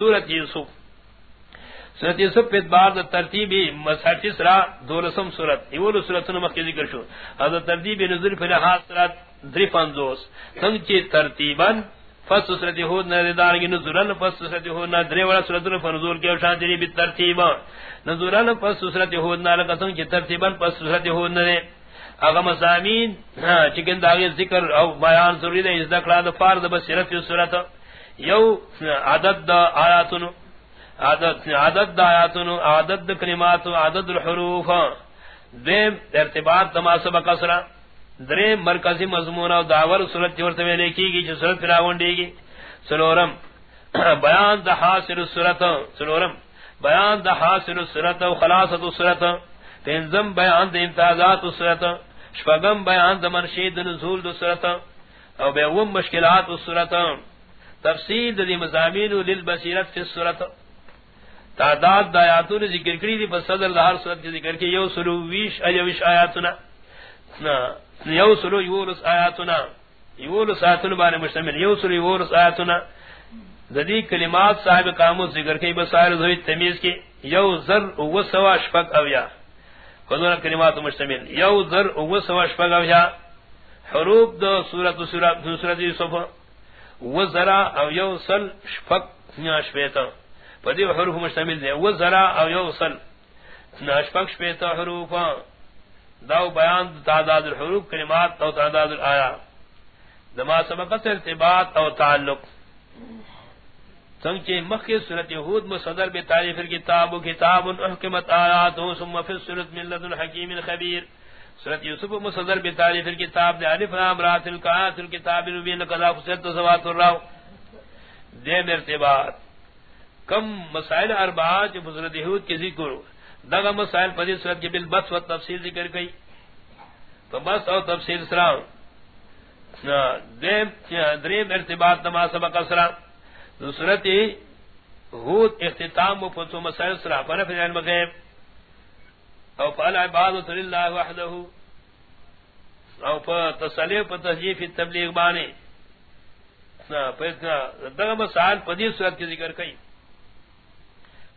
سورت یوسف. سورت یوسف پہ بار دا ترتیبی مسحٹس را دولسم سورت. ایول سورت نمک کی ذکر شو. حضرت ترتیبی نظر پر لحاظ سورت دریف اندوس سنگ چی ترتیبا فس سورت یہود نردارگی نظرن فس سورت یہود نردری والا سورت نفرزول کی وشان دری بی ترتیبا. نظرن فس سورت یہود نردارگی سنگ چی ترتیبا فس سورت یہود نردارگی اگر مزامین چکن داغی ذکر او بیان ضروری دے از دکڑا دا فارد بسیرت سورت. یو عدد دا آیاتنو، عدد عدد دا آیاتنو، عدد دا کلماتو، عدد الحروف. دیم ارتباط دما سبق اسرا دریم مرکزی مضمون او داور صورت جورت میں لکھی گی جو صورت فراغون دے گی سلورم بیان دا حاصل الصورت سلورم بیان دا حاصل الصورت و خلاصت الصورت تنظم بیان دا امتازات الصورت شفگم بیان دا منشید نزول دا صورت. او بیوم مشکلات الصورت تفصیل دی مضامین للبصیرت فی السورت تعداد دایاتون ذکر کری دی پس صدر دہر سورت کی ذکر کی یو سلو ویش ایوش آیاتنا یو سلو یورس آیاتنا یورس آیاتنا بارے مشتمل یو سلو یورس آیاتنا ذدی کلمات صاحب قاموس ذکر کی بسائر ذوی تمیز کی یو ذر او سوا شفق اویا. خذونا کلمات مشتمل یو ذر او سوا شفق اویا. حروف دو سورت و سورت, سورت, سورت, سورت, سورت, سورت سورت سورت یوسف وزرا او یو سل شفق شپیتا پدی حروف مشتمل دے. وزرا او یو سل شفق شپیتا حروف داو بیان تعداد الحروف، کلمات او تعداد الآیا دما سبقت ارتباط او تعلق. سنچے مخی صورت یہود مصدر بے تعریف الكتاب کتاب احکمت آیات ثم فی الصورت من لدن حکیم خبیر. سورت یوسف مصدر بتاریخ الكتاب دے الف لام را تل الكتاب المبین قضا فسد سوات الراو دے مرتبات۔ کم مسائل اربعہ جو بزرگ یہود کے ذکر۔ دغه مسائل پدی صورت کے بالبس و تفصیل ذکر گئی تو بس اور تفصیل سرا دریم ارتباط نما سبق اسرا صورت ہود اختتام و فتو مسائل سرا۔ پر فی علم غیب او فعل عبادت للہ وحدہ۔ او پا تسلیح پا تحجیف تبلیغ بانے دغا مسائل پدی صورت کی ذکر کئی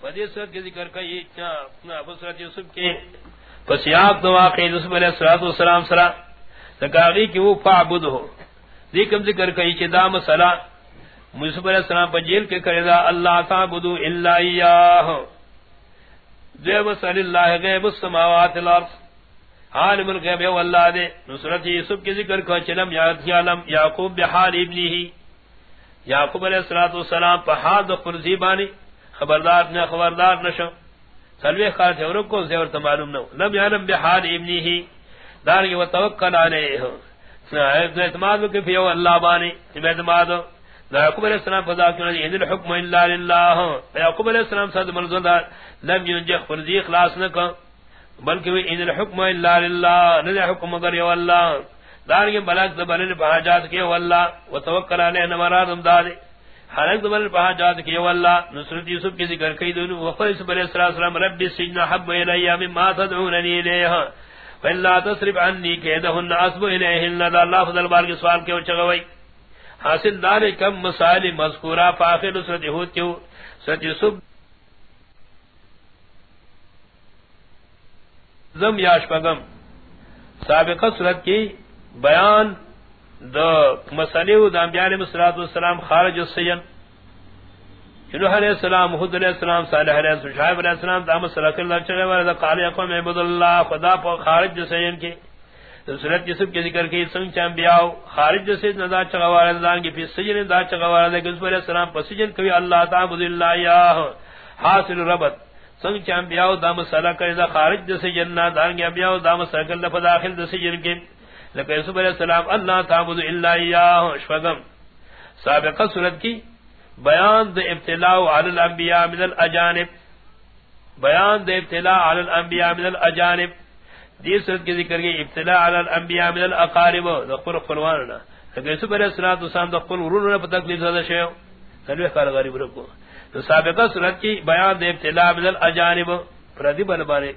پدی صورت کی ذکر کئی پا صورت یوسف کے پس یاب دو واقعی یوسف علیہ السلام سرا تکاغی کی وہ فعبد ہو دیکم ذکر کئی چی دا مسئلہ یوسف علیہ السلام پا جیل کے کردہ اللہ تعبدو اللہ ایاہ دیو صلی اللہ غیب السماوات الارض عالم الغیب و اللہ دے. نصرت یوسف کی ذکر کو چلم یاد یعلم، یعقوب بحال ابنی ہی. یعقوب علیہ الصلوۃ والسلام په حال د قرزی بانی. خبردار نہ خبردار نشو سلوی خاص اور کو زیور تو معلوم نہ لم یعلم بحال ابنی ہی. دار کی وتوکل علیہ. اعتماد کے فی اللہ بانی. اعتماد یعقوب علیہ السلام فضا کیوں نہیں ان الحکم الا للہ. یعقوب علیہ السلام صد منزل لم ينجح فرضی اخلاص نہ کہ بلکہ وہ ان الحکم الا للہ، نہ حکم مگر یو اللہ۔ دار کے بلک زبان پہ جات کے والله وتوکل علیہ نمراد امداد حرق زبان پہ جات کے والله نصرت یوسف کی ذکر کی دونوں وفیس علیہ السلام رب السجن حب الی مما تدعوننی الیہ۔ فلا تصرف عنی کیدهن اسب الیہن اللہ فضل بار کے سوال کے چگوئی؟ حاصل دار کم مسائل مذکورہ، فاخر نصرت یہود کیوں؟ سچ یوسف زم یاش پگم سابقہ صورت کی بیان دا مسئلہ دا انبیاء علیہ السلام خارج السجن نوح علیہ السلام حد علیہ السلام، صالح علیہ السلام، شعیب علیہ السلام دا مسئلہ اللہ چلے ورد، قال یقوم عبد اللہ خدا پا خارج السجن کی صورت یوسف کے ذکر کی سنگ چا انبیاء خارج السجن ندا چغوار دان کی پی سجن دا چغوار دے گزب علیہ السلام پا سجن کوي اللہ تعبد اللہ یا حاصل ربط. سنگ چان بیاو دا مسئلہ کرے دا خارج دس جنہ دانگی بیاو دا مسئلہ کرے دا داخل دس جن کے۔ لکہ یوسف علیہ السلام اللہ تعبد الا ایاہ شفقم۔ سابقہ صورت کی بیان دا ابتلاء علی الانبیاء من الاجانب۔ بیان دا ابتلاء علی الانبیاء من الاجانب۔ دی صورت کی ذکر کی ابتلاء علی الانبیاء من الاقارب، دا قر قلواننا لکہ یوسف علیہ السلام دا قل ورون پر تکلیف زدہ شیو۔ سلوہ کار غریب رکو تو سابقہ صورت کی بیان دے ابتلاء من الاجانب پردی بل بارے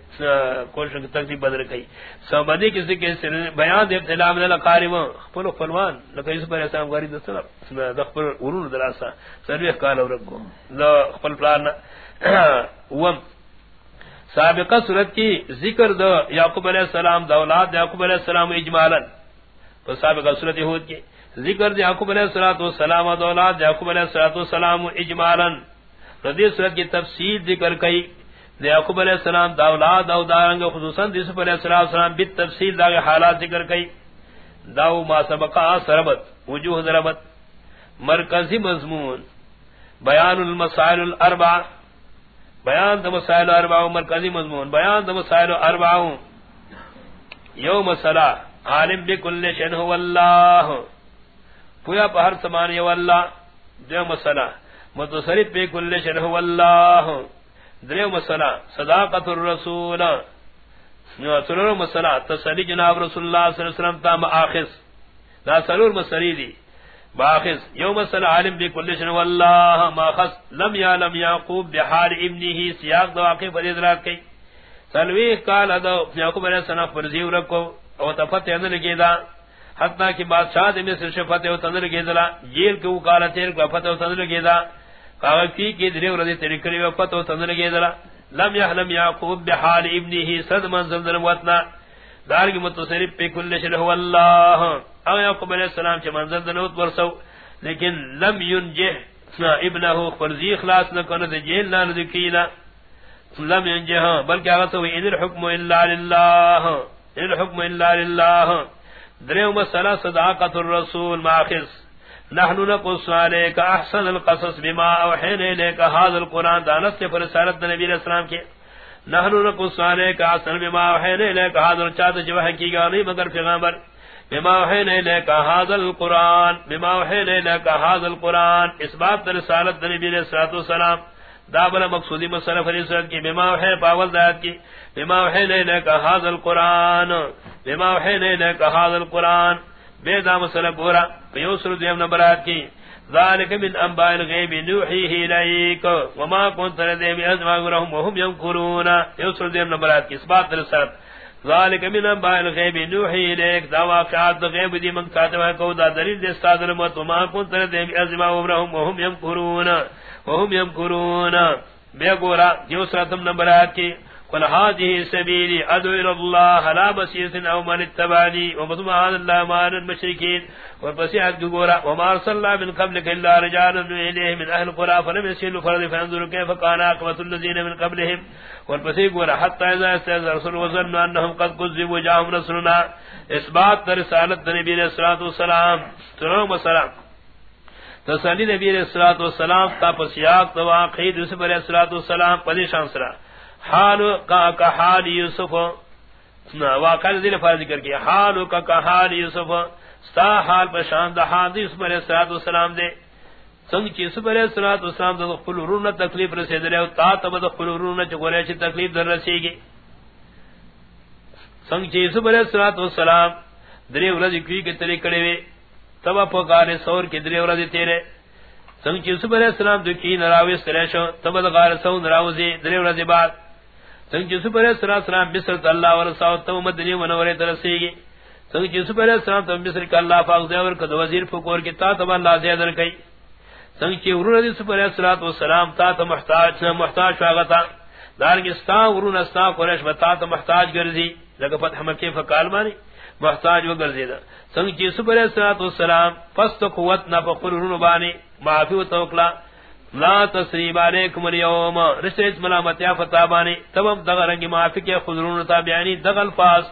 کوشش تکلیف بدل گئی۔ سمدی کسی کے بیان دے ابتلا من القارب پلو فلوان لکہ اس پر اسلام غاری دسنا دخل ورون دراسا سروی قال ورکو لا خپل پلان وم سابقہ صورت کی ذکر دو یعقوب علیہ السلام دا اولاد یعقوب علیہ السلام اجمالا۔ سابقہ صورت یہود کی۔ ذکر دی یعقوب علیہ السلام دا اولاد یعقوب علیہ السلام اجمالا. ردی صورت کی تفصیل ذکر کئی یعقوب علیہ السلام دا اولاد او دارنگ خصوصا یوسف علیہ السلام بیت تفصیل دا حالات ذکر کئی داو ما سبقا سربت وجوہ ضربت مرکزی مضمون. بیان المسائل الاربع. بیان دا مسائل اربع مرکزی مضمون. بیان دا مسائل اربع یو مسئلہ عالم بکل شن هو اللہ پویا پہر سمان یو اللہ، دو مسئلہ۔ متصرف بکل شن هو اللہ۔ دریو مسئلہ، صداقت الرسول۔ سلور مسئلہ، تسلی جناب رسول اللہ صلی اللہ علیہ وسلم تا مآخذ۔ لا سلور مسئلی دی۔ باخذ یو مسئلہ، عالم بی کل شنو اللہ۔ مآخذ، لم یعلم یعقوب بحال ابنی سیاق دو آقی پر ادراک کی۔ سلویح کال ادو، یعقوب علیہ السلام پر زیو رکو او تفتح اندر لگی دا۔ حتی کہ بادشاہ دی مصر شفتح و تندر لگی جیل کے وکالا تیر کو فتح و تندر لگی دا کی کی دری ورځې تری کړی او تندر کېدلا لم يحلم يعقوب بحال ابنه صد من زلزل وتنا دارګ متصرف په کل شل هو الله او يعقوب عليه السلام چې منزل دنوت ورسو، لیکن لم ينجه ابنه فرزي خلاص نہ کنه د جیل نه ذکیلا لم ينجه بلکہ هغه تو ان الحكم الا لله ان الحكم الا لله دریو مسئلہ صداقت الرسول ماخذ نحن نقص عليك احسن القصص بما اوحينا اليك هذا القران دانست پر رسالت نبی علیہ السلام کے نحن نقص عليك احسن بما اوحينا اليك هذا الچات جو ہے کی گانی مگر پیغمبر. بما اوحينا اليك هذا القران بما اوحينا اليك هذا القران اس بات رسالت نبی علیہ الصلوۃ والسلام. دا مقصودی مسئلہ فرض کی، بما اوحينا پاول ذات کی. بما اوحينا اليك هذا القران بما اوحينا اليك هذا القران بے دا مسئلہ گورا یوسر دیم نمبرات کی ذالک من انباء الغیب نوحیه الیک وما کنت لدیم ازواغرهم وهم ينکرون یوسر دیم نمبرات کی اثبات رسالت ذالک من انباء الغیب نوحیه الیک دا واقعات غیب دی من کاتبہ کو دا دلیل دے استاد الموت. وما کنت لدیم ازواغرهم وهم ينکرون وهم ينکرون بے گورا یوسر دیم نمبرات کی قل هذه سبيلي ادعو الى الله، لا بصير او من اتبعني وسبحان الله ما المشركين. وبصيحت غورا وما ارسلنا من قبلك الا رجالا اليه من اهل القرى، فلم يسلوا فرض فانظروا كيف كان عاقبه الذين من قبلهم. والبصير غورا حتى اذا استاذ رسول وظنوا انهم قد كذبوا، جاءهم رسولنا اثبات رسالت النبي عليه الصلاه والسلام. ترى مسلام تسلی نبی علیہ الصلوۃ والسلام تا پسیاق تو واقعی یوسف علیہ الصلوۃ والسلام پدی شان سرا. حال کا کا حال یوسف. واقع ذل فرض ذکر کیا. حال کا کا حال یوسف. ستا حال بشان دا حدیث پر صلوات و سلام دے. سنگ چی سپر صلوات و سلام دے خپل رون تکلیف رسید لے تا تب د خپل رون چ گولے چ تکلیف در رسی گی سنگ چی سپر صلوات و سلام درے ورځ کی کے طریقے کڑے وے. تب پکارے سور کے درے ورځ تیرے. سنگ چی سپر السلام دکی نراوی سریشو تب د غار سو نراوزی درے ورځ بعد. سنگ یوسف علیہ السلام مصر تے اللہ ورساو تو مدنی منورے ترسی گی سنگ یوسف علیہ السلام تو مصر کا اللہ پاک دے اور کدو وزیر فقور کی تا تب اللہ دے کئی سنگ چ ورن یوسف علیہ الصلوۃ والسلام تا تو محتاج نہ محتاج واغتا دارگستا ورن استا قریش بتا تو محتاج گرزی لگا فتح مکہ فقال مانی محتاج و گرزی دا سنگ یوسف علیہ الصلوۃ والسلام پس تو قوت نہ فقر رن بانی معافی و توکلا لا تسریب علیکم اليوم رسیت ملامت یا فتابانی تبم دغرنگی معافی کے خضرون تابعانی دغل فاس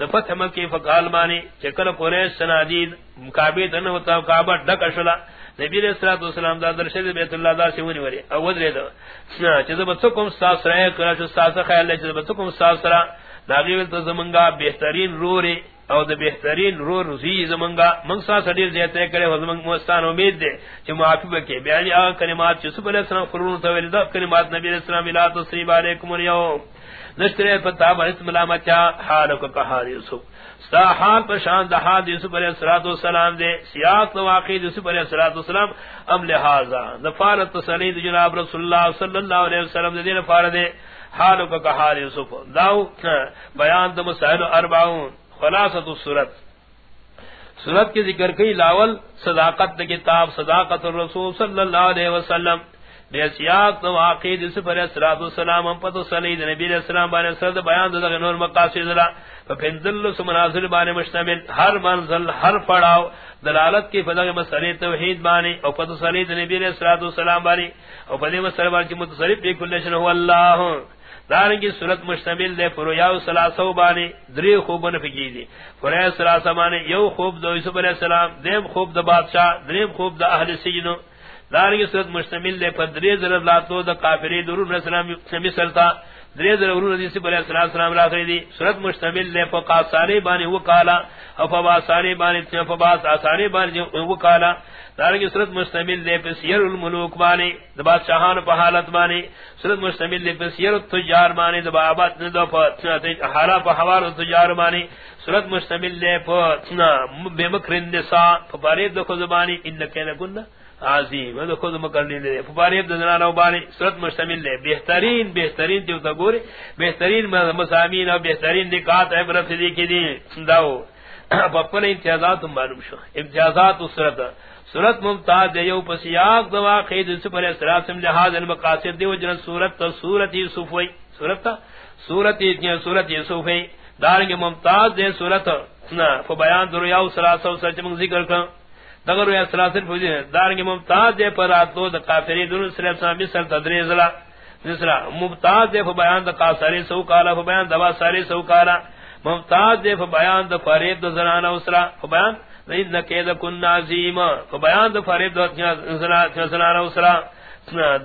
دفتح مکی فقال مانی چکل قریش سنادید مقابیت انہو تا کعبہ ڈک شلا نبی علیہ الصلوۃ والسلام دا درشد بیت اللہ دا سیونی وری او ودری دا چیز بتکم ساس رہے کلا ساس خیال لے چیز بتکم ساس را ناغیل تو زمنگا بہترین روری او د بہترین رو رزی زمنگا منگسا سڑیر زیتے کرے زمنگ مستان امید دے چھ معافی بکے بیانی آگا کلمات چھ سب علیہ السلام قرون تولی دا کلمات نبی علیہ السلام لا تصریب علیکم اليوم نشترے پتا بہت ملامت چا حالکا کہا یوسف ستا حال پر شان دا حال یوسف علیہ السلام دے سیاق دا واقع یوسف علیہ السلام ام لحاظا دفارت تسلید جناب رسول اللہ صلی اللہ علیہ وسلم دے دین فارد دے حالو کا حال یوسف. داو، بیان دم مسائل اربعون. خلاصۃ السورۃ سورت کے ذکر کی لاول صداقت کتاب، صداقت الرسول صلی اللہ علیہ وسلم. بے سیاق تو عقید اس پر اسرات والسلام ہم پتہ صلی نبی علیہ السلام بارے سرد بیان دغ نور مقاصد لا۔ فپندل سمنازل بارے مشتمل۔ ہر منزل، ہر پڑاؤ، دلالت کی فضا مسئلے توحید بانی او پتہ صلی نبی علیہ الصلوۃ والسلام بانی او پدی مسئلے بانی متصرف بھی کل شن هو اللہ دارنگی صورت مشتمل دے فریا سلاسو بانی دری خوب نفکی دی۔ فریا سلاسو بانی یو خوب دو یوسف علیہ السلام، دیم خوب دا بادشاہ، دریم خوب دا اہل سجنو۔ دارنگی صورت مشتمل دے، پر دری ضرب لاتو دا کافری درون السلام سمی سلطا دری ضرب ارون رضی سی سب علیہ السلام راخری دی. صورت مشتمل دے، پر قاساری بانی وکالا افباساری بانی افباس آساری بانی وکالا دارنگی صورت مشتمل دے، پر سیر الملوک بانی دبا شاہان پا حالت بانی. صورت مشتمل دے، پر سیر التجار بانی دبا آباد ندو پا حالا پا حوار التجار بانی. صورت مشتمل دے، پر بے مکرن نساء پا پاریب دو خزبانی انکے نکنہ عظیم. وہ خود مکرنی دے. فباریب دنا نو بانی صورت مشتمل دے. بہترین بہترین جو تا گورے. بہترین مسامین اور بہترین نکات عبرت دی کی دی داو. پپل امتیازات معلوم شو. امتیازات صورت. صورت ممتاز یو پسیاق دوا قید اس پر اسراسم لحاظ المقاصد دی وجن صورت تا صورت یوسف وی صورت؟ تا صورت یہ صورت یوسف وی دارنگ ممتاز دے صورت. نا، فبیان دریا سراسو سچ من ذکر کر دغر یا سلاسل فوجی دارنگی ممتاز دے پر آتلو دا قافری دون سر سامی سر تدریز لا نسرا ممتاز دے فبیان دا قاسری سو کالا فبیان دا ساری سو کالا۔ ممتاز دے فبیان دا فریب دا زنان اسرا فبیان رید نکید کن نازیم۔ فبیان دا فریب دا زنان اسرا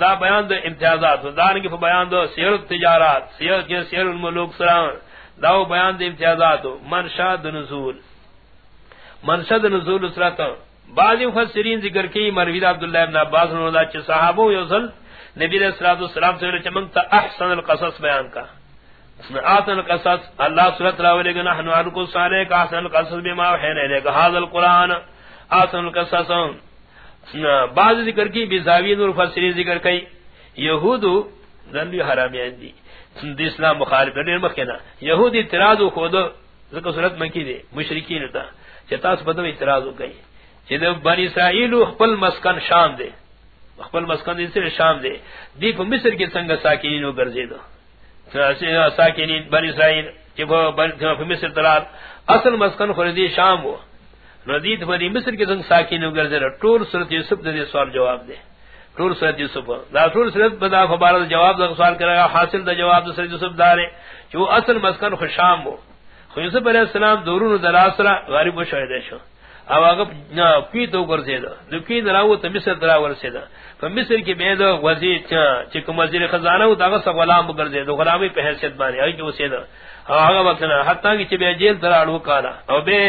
دا بیان دا امتیازات۔ دارنگی فبیان دا سیر التجارات سیر, سیر الملوک سرا۔ دا بیان دا امتیازات۔ منشاد نزول۔ منشد نزول اسرا بعض مفسرین ذکر کی مروی عبداللہ ابن عباس نے اللہ چھ صحابہ یوزل نبی علیہ الصلوۃ والسلام سے چمن تا احسن القصص بیان کا۔ احسن القصص، اللہ سورۃ راولے گنا نحن ارکو صالح کا احسن القصص بما وحینا نے کہا ذل قران احسن القصص۔ بعض ذکر کی بزاوین اور مفسرین ذکر کی یہود ذنبی حرامیان دی۔ دی اسلام مخالف دیر مکنا یہودی اعتراض خود، ذکر صورت مکی دے، مشرکین تا چتا اس بدو اعتراض ہو گئی۔ کئی بنی اسرائیل خپل مسکن شام دے. خپل مسکن دے سے شام دے. دی په مصر کې څنګه ساکینین وګرځیدو ساکینین بنی اسرائیل چې په مصر تلال اصل مسکن خو شام وو. ردیت بنی مصر کې څنګه ساکین وګرځیدو ټول سورۃ یوسف دې سوال جواب دے. ټول سورۃ یوسف دا ټول سورۃ بدا فبارد جواب دا سوال کرا حاصل دا جواب دا سورۃ یوسف دارے. جو اصل مسکن خو شام وو. خو یوسف علیہ السلام دورونو دراسرا غریب شوی شو. او هغه کی تو ګرځیدا د دا کی دراو ته مصر درا ورسیدا په مصر کې به دا وزیر چې کوم وزیر خزانه او دا سب غلام کر دے په حیثیت باندې هغه جو سے دا آگا وقت نا حتی کہ بے جیل درا لو کالا او بے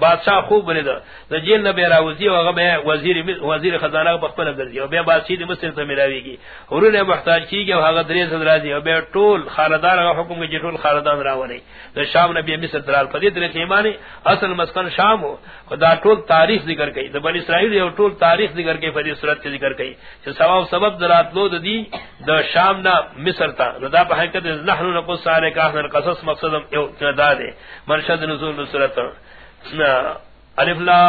بادشاہ خوب بنے دا دا جیل نہ بے راوزی او اگر بے وزیر وزیر خزانہ کو پتہ کر او بے بادشاہ دی مصر تو ملاوی گی اور نے محتاج کی کہ اگر درے سے راضی او بے ٹول خاندان کا حکم کے ٹول خاندان راونے دا شام نبی مصر درال پدی درے ایمانی اصل مسکن شام ہو خدا ټول تاریخ ذکر کئی دا بنی اسرائیل یو ټول تاریخ ذکر کئی فدی صورت کے ذکر کئی کہ سبب سبب درات لو دی دا شام نا مصر تا دا پہ حقیقت نحن نقص علیک احسن قصص مقصد دا دے. منشد نزول صورت الف لا